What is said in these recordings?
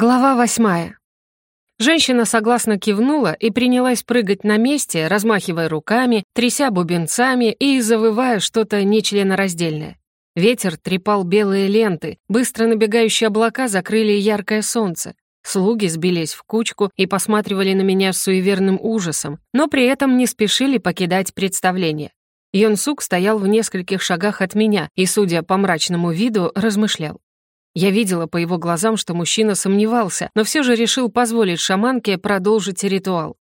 Глава восьмая. Женщина согласно кивнула и принялась прыгать на месте, размахивая руками, тряся бубенцами и завывая что-то нечленораздельное. Ветер трепал белые ленты, быстро набегающие облака закрыли яркое солнце. Слуги сбились в кучку и посматривали на меня с суеверным ужасом, но при этом не спешили покидать представление. Йонсук стоял в нескольких шагах от меня и, судя по мрачному виду, размышлял. Я видела по его глазам, что мужчина сомневался, но все же решил позволить шаманке продолжить ритуал.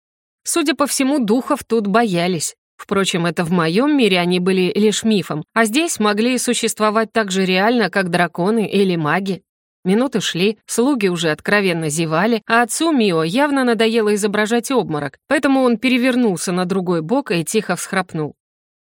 Судя по всему, духов тут боялись. Впрочем, это в моем мире они были лишь мифом, а здесь могли существовать так же реально, как драконы или маги. Минуты шли, слуги уже откровенно зевали, а отцу Мио явно надоело изображать обморок, поэтому он перевернулся на другой бок и тихо всхрапнул.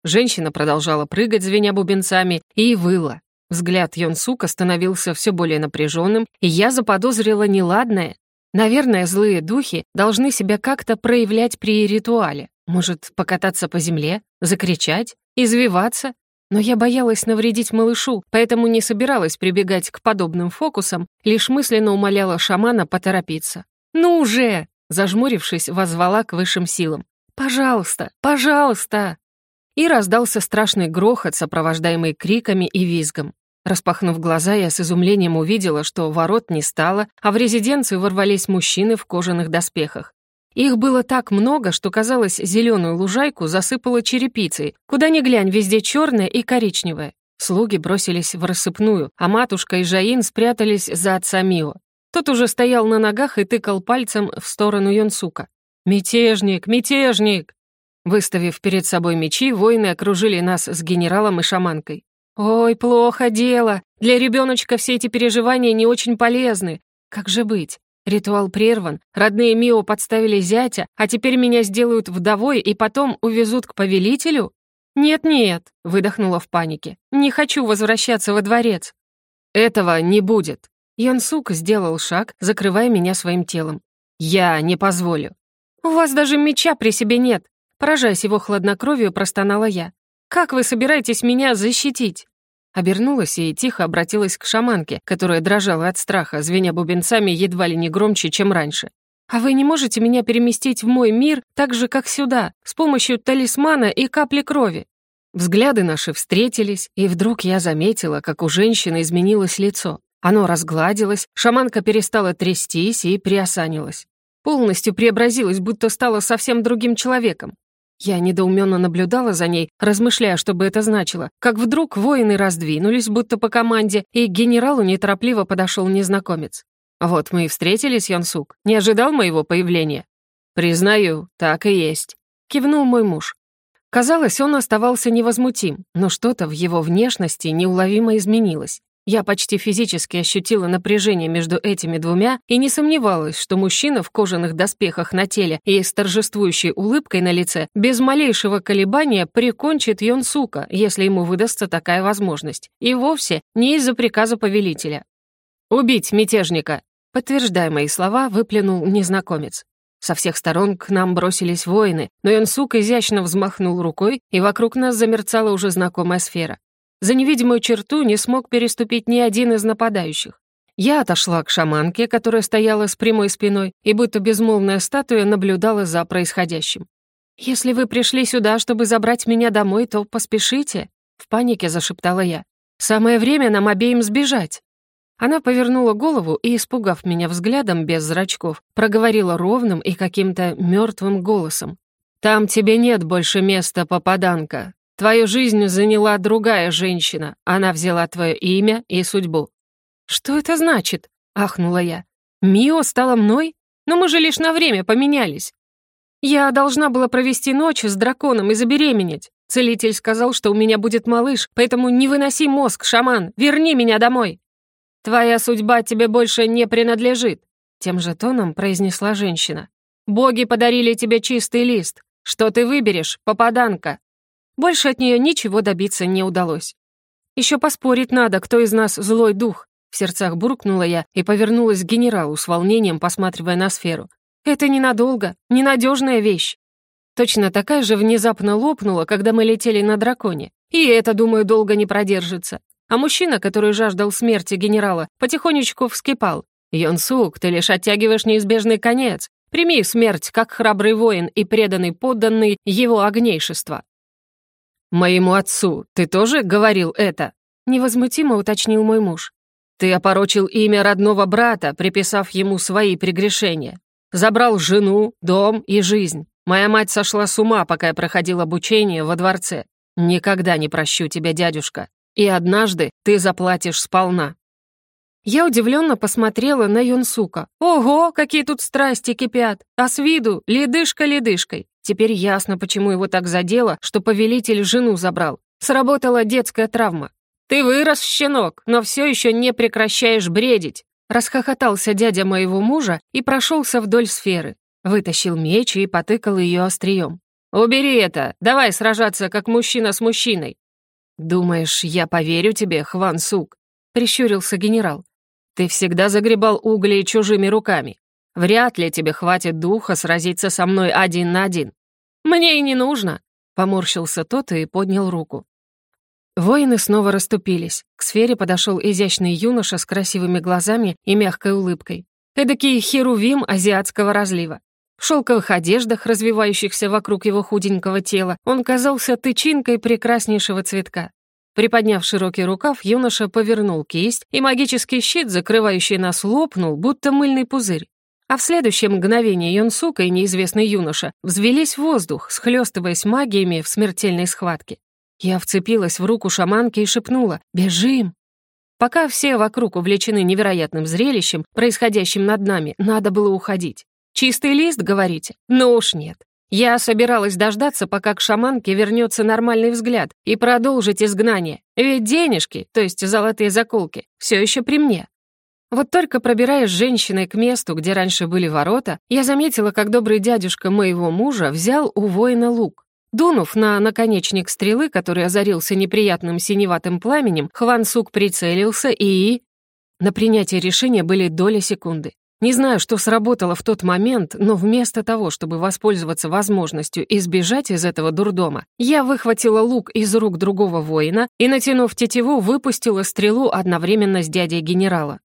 Женщина продолжала прыгать, звеня бубенцами, и выла. Взгляд Йонсука становился все более напряженным, и я заподозрила неладное. Наверное, злые духи должны себя как-то проявлять при ритуале. Может, покататься по земле, закричать, извиваться? Но я боялась навредить малышу, поэтому не собиралась прибегать к подобным фокусам, лишь мысленно умоляла шамана поторопиться. «Ну уже!» — зажмурившись, возвала к высшим силам. «Пожалуйста, пожалуйста!» И раздался страшный грохот, сопровождаемый криками и визгом. Распахнув глаза, я с изумлением увидела, что ворот не стало, а в резиденцию ворвались мужчины в кожаных доспехах. Их было так много, что, казалось, зеленую лужайку засыпало черепицей. Куда ни глянь, везде черное и коричневое. Слуги бросились в рассыпную, а матушка и Жаин спрятались за отца Мио. Тот уже стоял на ногах и тыкал пальцем в сторону Йонсука. «Мятежник! Мятежник!» Выставив перед собой мечи, воины окружили нас с генералом и шаманкой. «Ой, плохо дело. Для ребеночка все эти переживания не очень полезны. Как же быть? Ритуал прерван, родные Мио подставили зятя, а теперь меня сделают вдовой и потом увезут к повелителю? Нет-нет», — выдохнула в панике. «Не хочу возвращаться во дворец». «Этого не будет». Янсук сделал шаг, закрывая меня своим телом. «Я не позволю». «У вас даже меча при себе нет», — поражаясь его хладнокровию, простонала я. «Как вы собираетесь меня защитить?» Обернулась и тихо обратилась к шаманке, которая дрожала от страха, звеня бубенцами едва ли не громче, чем раньше. «А вы не можете меня переместить в мой мир так же, как сюда, с помощью талисмана и капли крови?» Взгляды наши встретились, и вдруг я заметила, как у женщины изменилось лицо. Оно разгладилось, шаманка перестала трястись и приосанилась. Полностью преобразилась, будто стала совсем другим человеком. Я недоуменно наблюдала за ней, размышляя, что бы это значило, как вдруг воины раздвинулись, будто по команде, и к генералу неторопливо подошел незнакомец. «Вот мы и встретились, Янсук. Не ожидал моего появления?» «Признаю, так и есть», — кивнул мой муж. Казалось, он оставался невозмутим, но что-то в его внешности неуловимо изменилось. Я почти физически ощутила напряжение между этими двумя и не сомневалась, что мужчина в кожаных доспехах на теле и с торжествующей улыбкой на лице без малейшего колебания прикончит Йонсука, если ему выдастся такая возможность, и вовсе не из-за приказа повелителя. «Убить мятежника!» Подтверждая мои слова, выплюнул незнакомец. Со всех сторон к нам бросились воины, но Йонсук изящно взмахнул рукой, и вокруг нас замерцала уже знакомая сфера. За невидимую черту не смог переступить ни один из нападающих. Я отошла к шаманке, которая стояла с прямой спиной, и будто безмолвная статуя наблюдала за происходящим. «Если вы пришли сюда, чтобы забрать меня домой, то поспешите», — в панике зашептала я. «Самое время нам обеим сбежать». Она повернула голову и, испугав меня взглядом без зрачков, проговорила ровным и каким-то мертвым голосом. «Там тебе нет больше места, попаданка. Твою жизнь заняла другая женщина. Она взяла твое имя и судьбу». «Что это значит?» — ахнула я. «Мио стала мной? Но мы же лишь на время поменялись. Я должна была провести ночь с драконом и забеременеть. Целитель сказал, что у меня будет малыш, поэтому не выноси мозг, шаман, верни меня домой. Твоя судьба тебе больше не принадлежит», — тем же тоном произнесла женщина. «Боги подарили тебе чистый лист. Что ты выберешь, попаданка?» Больше от нее ничего добиться не удалось. Еще поспорить надо, кто из нас злой дух. В сердцах буркнула я и повернулась к генералу с волнением, посматривая на сферу. Это ненадолго, ненадежная вещь. Точно такая же внезапно лопнула, когда мы летели на драконе. И это, думаю, долго не продержится. А мужчина, который жаждал смерти генерала, потихонечку вскипал. Йонсук, ты лишь оттягиваешь неизбежный конец. Прими смерть, как храбрый воин и преданный подданный его огнейшества». «Моему отцу ты тоже говорил это?» — невозмутимо уточнил мой муж. «Ты опорочил имя родного брата, приписав ему свои прегрешения. Забрал жену, дом и жизнь. Моя мать сошла с ума, пока я проходил обучение во дворце. Никогда не прощу тебя, дядюшка. И однажды ты заплатишь сполна». Я удивленно посмотрела на Юнсука. «Ого, какие тут страсти кипят! А с виду ледышка ледышкой. Теперь ясно, почему его так задело, что повелитель жену забрал. Сработала детская травма. Ты вырос, щенок, но все еще не прекращаешь бредить. Расхохотался дядя моего мужа и прошелся вдоль сферы. Вытащил меч и потыкал ее острием. «Убери это! Давай сражаться, как мужчина с мужчиной!» «Думаешь, я поверю тебе, Хван Сук?» — прищурился генерал. «Ты всегда загребал угли чужими руками. Вряд ли тебе хватит духа сразиться со мной один на один». «Мне и не нужно!» — поморщился тот и поднял руку. Воины снова расступились. К сфере подошел изящный юноша с красивыми глазами и мягкой улыбкой. Эдакий херувим азиатского разлива. В шелковых одеждах, развивающихся вокруг его худенького тела, он казался тычинкой прекраснейшего цветка. Приподняв широкий рукав, юноша повернул кисть, и магический щит, закрывающий нас, лопнул, будто мыльный пузырь. А в следующее мгновение Йонсука и неизвестный юноша взвелись в воздух, схлёстываясь магиями в смертельной схватке. Я вцепилась в руку шаманки и шепнула «Бежим!». Пока все вокруг увлечены невероятным зрелищем, происходящим над нами, надо было уходить. Чистый лист, говорите? Ну уж нет. Я собиралась дождаться, пока к шаманке вернется нормальный взгляд, и продолжить изгнание. Ведь денежки, то есть золотые заколки, все еще при мне. Вот только пробираясь женщиной к месту, где раньше были ворота, я заметила, как добрый дядюшка моего мужа взял у воина лук. Дунув на наконечник стрелы, который озарился неприятным синеватым пламенем, Хван Сук прицелился и... На принятие решения были доли секунды. Не знаю, что сработало в тот момент, но вместо того, чтобы воспользоваться возможностью избежать из этого дурдома, я выхватила лук из рук другого воина и, натянув тетиву, выпустила стрелу одновременно с дядей генерала.